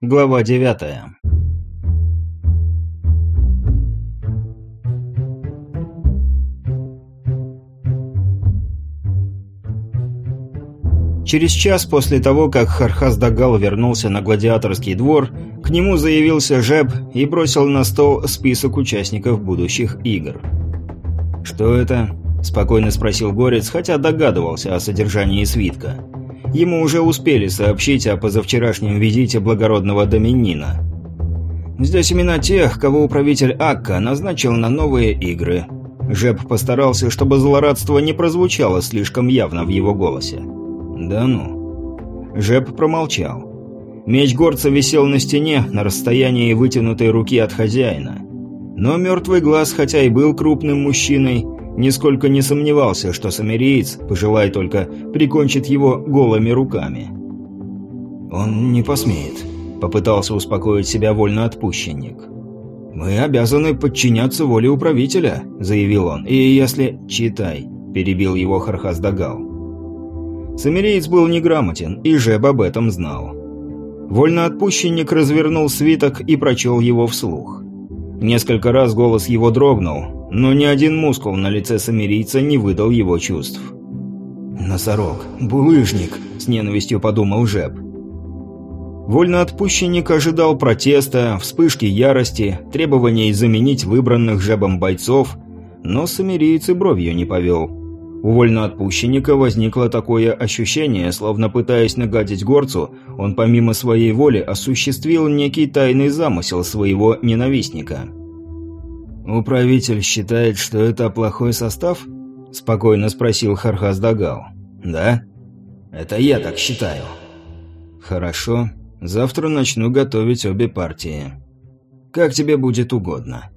Глава девятая. Через час после того, как Хархас Дагал вернулся на гладиаторский двор, к нему заявился Жеб и бросил на стол список участников будущих игр. «Что это?» – спокойно спросил Горец, хотя догадывался о содержании свитка. Ему уже успели сообщить о позавчерашнем визите благородного Доминина. Здесь имена тех, кого управитель Акка назначил на новые игры. Жеб постарался, чтобы злорадство не прозвучало слишком явно в его голосе. «Да ну». Жеб промолчал. Меч горца висел на стене на расстоянии вытянутой руки от хозяина. Но мертвый глаз, хотя и был крупным мужчиной, нисколько не сомневался, что самириец, пожелай только, прикончит его голыми руками. «Он не посмеет», — попытался успокоить себя вольноотпущенник. «Мы обязаны подчиняться воле управителя», — заявил он. «И если...» «Читай», — перебил его Хархаздагал. Самириец был неграмотен, и Жеб об этом знал. Вольноотпущенник развернул свиток и прочел его вслух. Несколько раз голос его дрогнул, но ни один мускул на лице самирийца не выдал его чувств. «Носорог! Булыжник!» – с ненавистью подумал Жеб. Вольноотпущенник ожидал протеста, вспышки ярости, требований заменить выбранных Жебом бойцов, но самирийц и бровью не повел. У вольноотпущенника возникло такое ощущение, словно пытаясь нагадить горцу, он помимо своей воли осуществил некий тайный замысел своего ненавистника. «Управитель считает, что это плохой состав?» – спокойно спросил Хархас Дагал. «Да?» «Это я так считаю». «Хорошо. Завтра начну готовить обе партии. Как тебе будет угодно».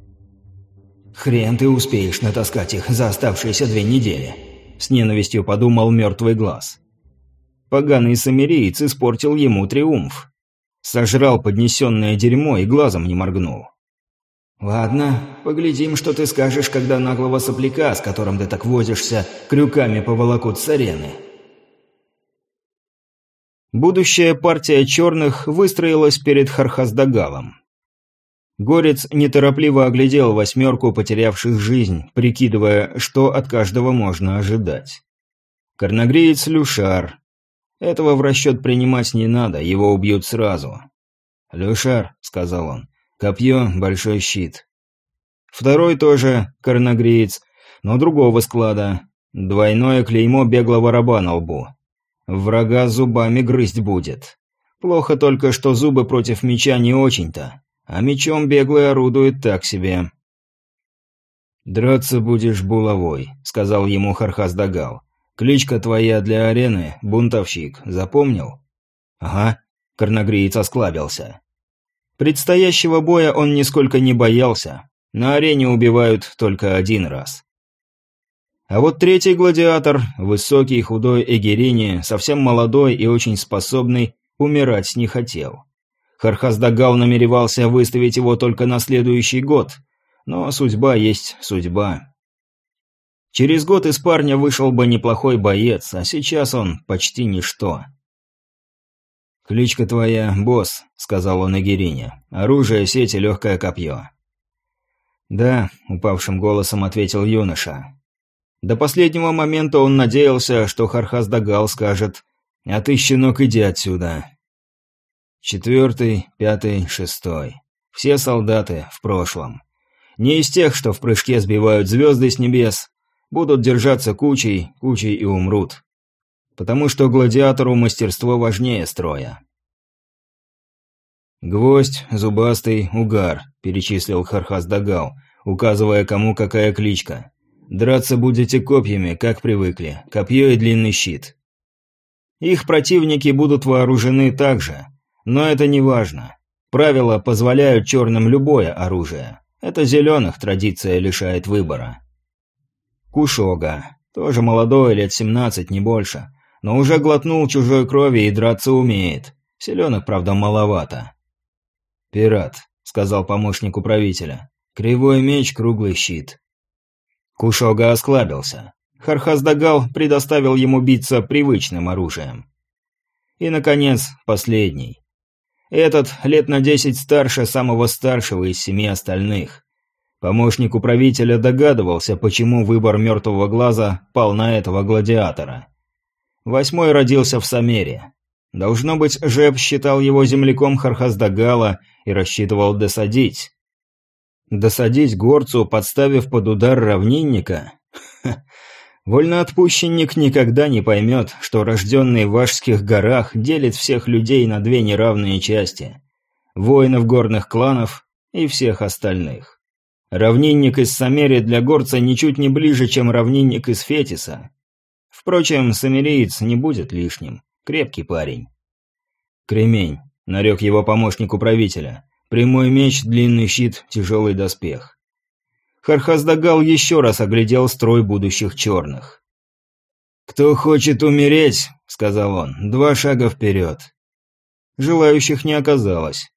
«Хрен ты успеешь натаскать их за оставшиеся две недели», – с ненавистью подумал мертвый глаз. Поганый самириец испортил ему триумф. Сожрал поднесенное дерьмо и глазом не моргнул. «Ладно, поглядим, что ты скажешь, когда наглого сопляка, с которым ты так возишься, крюками поволокут с арены». Будущая партия черных выстроилась перед Хархаздагалом. Горец неторопливо оглядел восьмерку потерявших жизнь, прикидывая, что от каждого можно ожидать. Корногреец Люшар. Этого в расчет принимать не надо, его убьют сразу. «Люшар», — сказал он, Копье – большой щит. Второй тоже корногреец, но другого склада. Двойное клеймо беглого раба на лбу. Врага зубами грызть будет. Плохо только, что зубы против меча не очень-то, а мечом беглый орудует так себе. «Драться будешь булавой», — сказал ему Хархас Дагал. «Кличка твоя для арены — бунтовщик, запомнил?» «Ага», — корногреец осклабился. Предстоящего боя он нисколько не боялся. На арене убивают только один раз. А вот третий гладиатор, высокий, худой Эгерини, совсем молодой и очень способный, умирать не хотел. Хархаздагал намеревался выставить его только на следующий год, но судьба есть судьба. Через год из парня вышел бы неплохой боец, а сейчас он почти ничто. «Кличка твоя — босс», — сказал он Эгерине. «Оружие, сеть и легкое копье». «Да», — упавшим голосом ответил юноша. До последнего момента он надеялся, что Хархас Дагал скажет «А ты, щенок, иди отсюда». Четвертый, пятый, шестой. Все солдаты в прошлом. Не из тех, что в прыжке сбивают звезды с небес, будут держаться кучей, кучей и умрут потому что гладиатору мастерство важнее строя. «Гвоздь, зубастый, угар», – перечислил Хархас Дагал, указывая, кому какая кличка. «Драться будете копьями, как привыкли, копье и длинный щит». Их противники будут вооружены также, но это не важно. Правила позволяют черным любое оружие. Это зеленых традиция лишает выбора. Кушога. Тоже молодой, лет 17, не больше но уже глотнул чужой крови и драться умеет. Селенок, правда, маловато. «Пират», — сказал помощник управителя. «Кривой меч, круглый щит». Кушога осклабился. Хархаздагал предоставил ему биться привычным оружием. И, наконец, последний. Этот лет на десять старше самого старшего из семи остальных. Помощник управителя догадывался, почему выбор мертвого глаза пал на этого гладиатора. Восьмой родился в Самере. Должно быть, Жеб считал его земляком Хархаздагала и рассчитывал досадить. Досадить горцу, подставив под удар равнинника? Ха. Вольноотпущенник никогда не поймет, что рожденный в Вашских горах делит всех людей на две неравные части. Воинов горных кланов и всех остальных. Равнинник из Самери для горца ничуть не ближе, чем равнинник из Фетиса. Впрочем, самириец не будет лишним. Крепкий парень. Кремень, нарек его помощник управителя. Прямой меч, длинный щит, тяжелый доспех. Хархаздагал еще раз оглядел строй будущих черных. «Кто хочет умереть?» — сказал он. «Два шага вперед». Желающих не оказалось.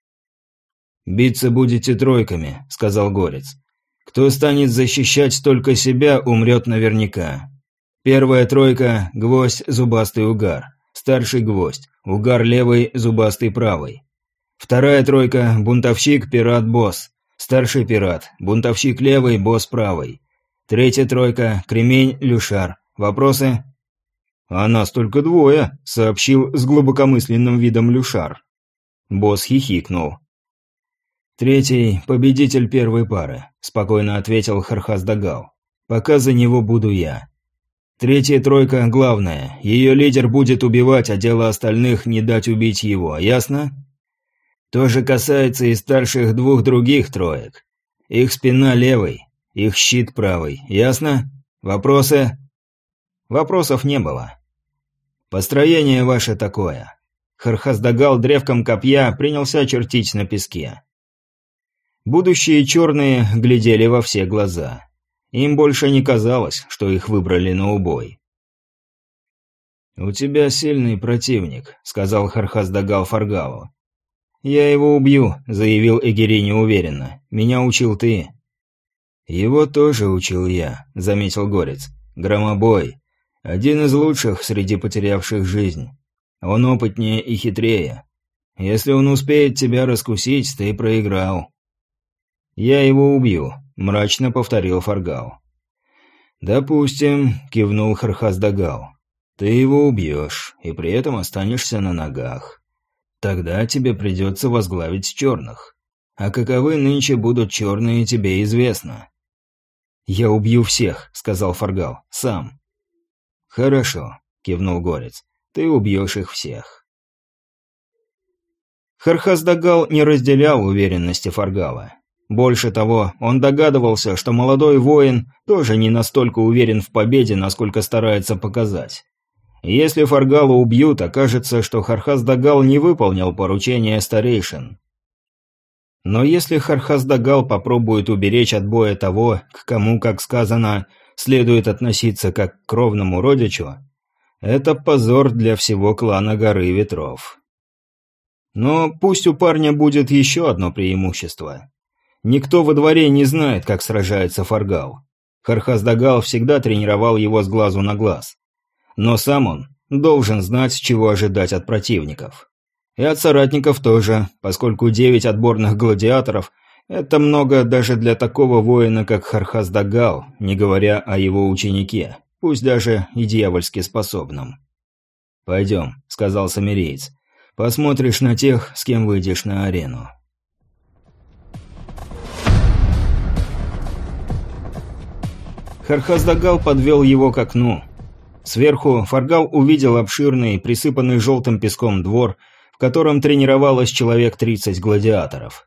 «Биться будете тройками», — сказал Горец. Кто станет защищать только себя, умрет наверняка. Первая тройка – гвоздь, зубастый угар. Старший гвоздь, угар левый, зубастый правый. Вторая тройка – бунтовщик, пират, босс. Старший пират, бунтовщик левый, босс правый. Третья тройка – кремень, люшар. Вопросы? «А нас только двое», – сообщил с глубокомысленным видом люшар. Босс хихикнул. «Третий – победитель первой пары», – спокойно ответил Хархаздагал. «Пока за него буду я. Третья тройка – главная. Ее лидер будет убивать, а дело остальных – не дать убить его, ясно?» «То же касается и старших двух других троек. Их спина левой, их щит правый, ясно? Вопросы?» Вопросов не было. «Построение ваше такое». Хархаздагал древком копья принялся чертить на песке. Будущие черные глядели во все глаза. Им больше не казалось, что их выбрали на убой. «У тебя сильный противник», — сказал Хархаздагал Фаргалу. «Я его убью», — заявил Эгери неуверенно. «Меня учил ты». «Его тоже учил я», — заметил Горец. «Громобой. Один из лучших среди потерявших жизнь. Он опытнее и хитрее. Если он успеет тебя раскусить, ты проиграл». «Я его убью», – мрачно повторил Фаргал. «Допустим», – кивнул Хархаздагал. «Ты его убьешь, и при этом останешься на ногах. Тогда тебе придется возглавить черных. А каковы нынче будут черные, тебе известно». «Я убью всех», – сказал Фаргал. «Сам». «Хорошо», – кивнул Горец. «Ты убьешь их всех». Хархаздагал не разделял уверенности Фаргала. Больше того, он догадывался, что молодой воин тоже не настолько уверен в победе, насколько старается показать. Если Фаргала убьют, окажется, что Хархаздагал не выполнил поручение старейшин. Но если Хархаздагал попробует уберечь от боя того, к кому, как сказано, следует относиться как к кровному родичу, это позор для всего клана Горы Ветров. Но пусть у парня будет еще одно преимущество. Никто во дворе не знает, как сражается Фаргал. Хархаздагал всегда тренировал его с глазу на глаз. Но сам он должен знать, чего ожидать от противников. И от соратников тоже, поскольку девять отборных гладиаторов – это много даже для такого воина, как Хархаздагал, не говоря о его ученике, пусть даже и дьявольски способном. «Пойдем», – сказал самиреец. «Посмотришь на тех, с кем выйдешь на арену». Хархаздагал подвел его к окну. Сверху Фаргал увидел обширный, присыпанный желтым песком двор, в котором тренировалось человек тридцать гладиаторов.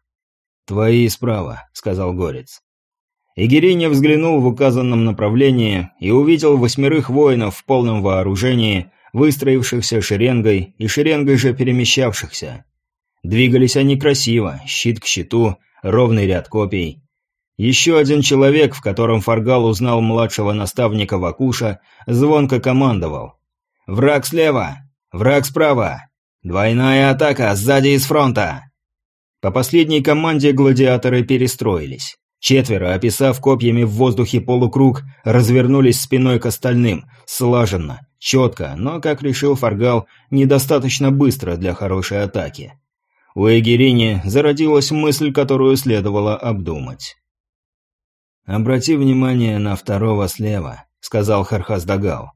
«Твои справа», — сказал Горец. Игериня взглянул в указанном направлении и увидел восьмерых воинов в полном вооружении, выстроившихся шеренгой и шеренгой же перемещавшихся. Двигались они красиво, щит к щиту, ровный ряд копий. Еще один человек, в котором Фаргал узнал младшего наставника Вакуша, звонко командовал. «Враг слева! Враг справа! Двойная атака сзади из фронта!» По последней команде гладиаторы перестроились. Четверо, описав копьями в воздухе полукруг, развернулись спиной к остальным, слаженно, четко, но, как решил Фаргал, недостаточно быстро для хорошей атаки. У Эгерини зародилась мысль, которую следовало обдумать. «Обрати внимание на второго слева», — сказал Хархаздагал.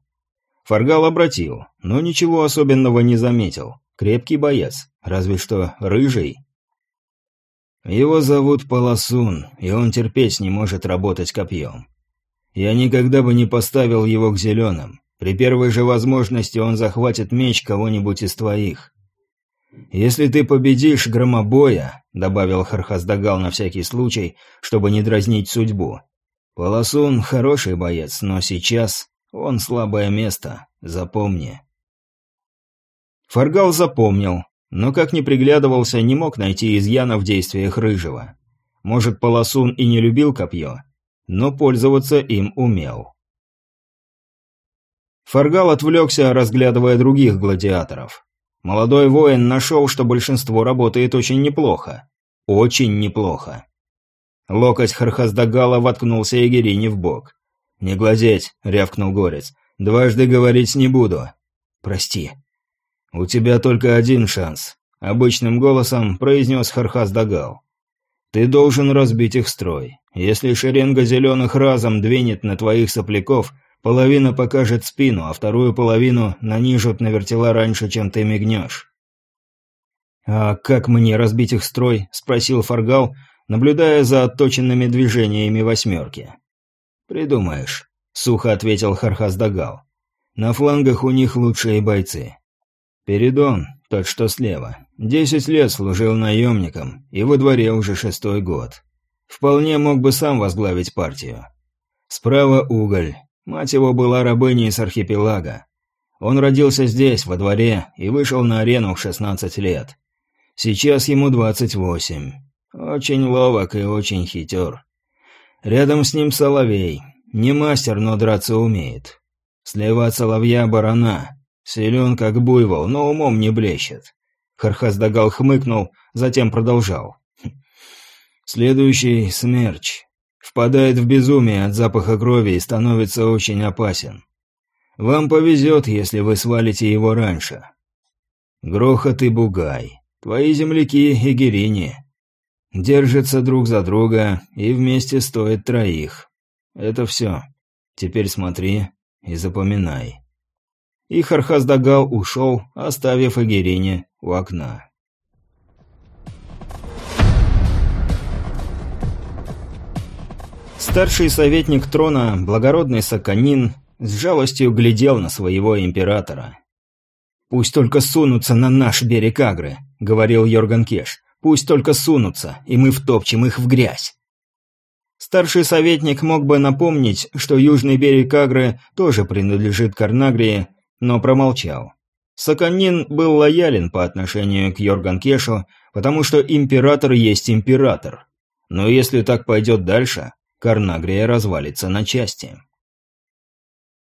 Фаргал обратил, но ничего особенного не заметил. Крепкий боец, разве что рыжий. Его зовут Полосун, и он терпеть не может работать копьем. Я никогда бы не поставил его к зеленым. При первой же возможности он захватит меч кого-нибудь из твоих. «Если ты победишь громобоя», — добавил Хархаздагал на всякий случай, чтобы не дразнить судьбу. «Полосун — хороший боец, но сейчас он слабое место, запомни». Фаргал запомнил, но как ни приглядывался, не мог найти изъяна в действиях Рыжего. Может, Полосун и не любил копье, но пользоваться им умел. Фаргал отвлекся, разглядывая других гладиаторов. Молодой воин нашел, что большинство работает очень неплохо. Очень неплохо. Локоть Хархаздагала воткнулся Егерине в бок. «Не глазеть», — рявкнул Горец. «Дважды говорить не буду». «Прости». «У тебя только один шанс», — обычным голосом произнес Хархаздагал. «Ты должен разбить их строй. Если шеренга зеленых разом двинет на твоих сопляков, Половина покажет спину, а вторую половину нанижут на вертела раньше, чем ты мигнешь. «А как мне разбить их строй?» – спросил Фаргал, наблюдая за отточенными движениями восьмерки. «Придумаешь», – сухо ответил Хархаздагал. «На флангах у них лучшие бойцы. Передон, тот, что слева, десять лет служил наемником, и во дворе уже шестой год. Вполне мог бы сам возглавить партию. Справа уголь, Мать его была рабыней с архипелага. Он родился здесь, во дворе, и вышел на арену в 16 лет. Сейчас ему 28. Очень ловок и очень хитер. Рядом с ним Соловей. Не мастер, но драться умеет. Слева от Соловья барана. Силен, как буйвол, но умом не блещет. Хархаздагал хмыкнул, затем продолжал. Следующий — смерч. Впадает в безумие от запаха крови и становится очень опасен. Вам повезет, если вы свалите его раньше. Грохот и Бугай. Твои земляки и Герини. Держатся друг за друга и вместе стоят троих. Это все. Теперь смотри и запоминай. И Хархаздагал ушел, оставив Агирине у окна. Старший советник трона, благородный Саканин, с жалостью глядел на своего императора. «Пусть только сунутся на наш берег Агры», — говорил Йорган Кеш. «Пусть только сунутся, и мы втопчем их в грязь». Старший советник мог бы напомнить, что южный берег Агры тоже принадлежит Карнагрии, но промолчал. Саканин был лоялен по отношению к Йорган Кешу, потому что император есть император. Но если так пойдет дальше, Карнагрия развалится на части.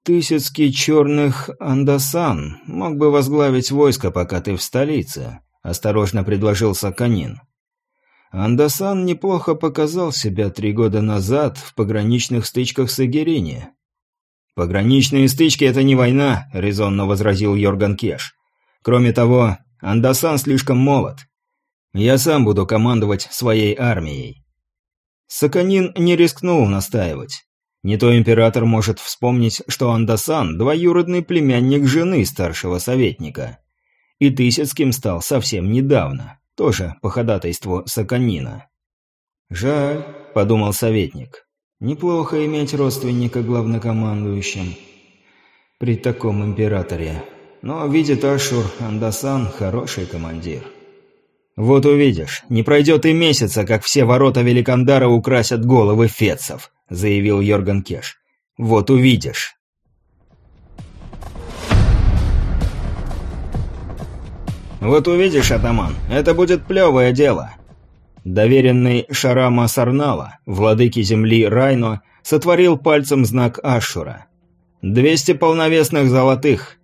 «Тысяцкий черных Андасан мог бы возглавить войско, пока ты в столице», — осторожно предложил Саканин. Андасан неплохо показал себя три года назад в пограничных стычках с Эгерини. «Пограничные стычки — это не война», — резонно возразил Йорган Кеш. «Кроме того, Андасан слишком молод. Я сам буду командовать своей армией. Саканин не рискнул настаивать. Не то император может вспомнить, что Андасан – двоюродный племянник жены старшего советника. И Тысяцким стал совсем недавно, тоже по ходатайству Саканина. «Жаль», – подумал советник. «Неплохо иметь родственника главнокомандующим при таком императоре. Но, видит Ашур, Андасан – хороший командир». «Вот увидишь, не пройдет и месяца, как все ворота Великандара украсят головы фетцев», — заявил Йорган Кеш. «Вот увидишь». «Вот увидишь, атаман, это будет плевое дело». Доверенный Шарама Сарнала, владыки земли Райно, сотворил пальцем знак Ашура. «Двести полновесных золотых.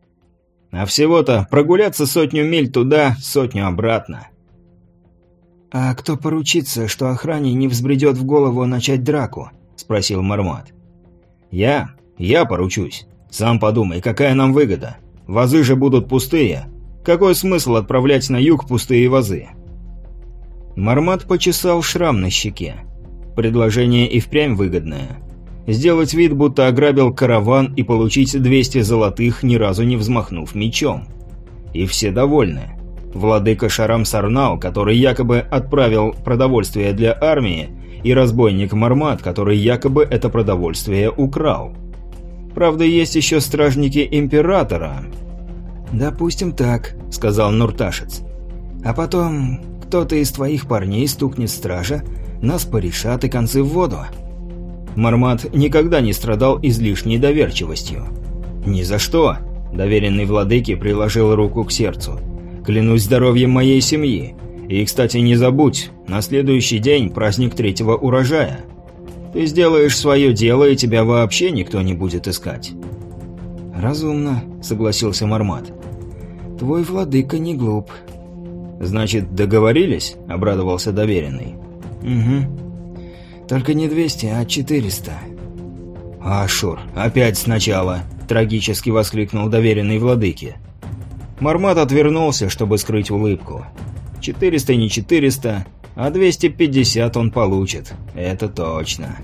А всего-то прогуляться сотню миль туда, сотню обратно». «А кто поручится, что охране не взбредет в голову начать драку?» – спросил Мармат. «Я? Я поручусь. Сам подумай, какая нам выгода? Вазы же будут пустые. Какой смысл отправлять на юг пустые вазы?» Мармат почесал шрам на щеке. Предложение и впрямь выгодное. Сделать вид, будто ограбил караван и получить 200 золотых, ни разу не взмахнув мечом. И все довольны. Владыка Шарам Сарнал, который якобы отправил продовольствие для армии, и разбойник Мармат, который якобы это продовольствие украл. Правда, есть еще стражники Императора. «Допустим так», — сказал Нурташец. «А потом кто-то из твоих парней стукнет стража, нас порешат и концы в воду». Мармат никогда не страдал излишней доверчивостью. «Ни за что!» – доверенный владыке приложил руку к сердцу. «Клянусь здоровьем моей семьи. И, кстати, не забудь, на следующий день праздник третьего урожая. Ты сделаешь свое дело, и тебя вообще никто не будет искать». «Разумно», — согласился Мармат. «Твой владыка не глуп». «Значит, договорились?» — обрадовался доверенный. «Угу. Только не 200, а 400». «Ашур, опять сначала!» — трагически воскликнул доверенный владыке. Мармат отвернулся, чтобы скрыть улыбку. «Четыреста не четыреста, а двести пятьдесят он получит. Это точно».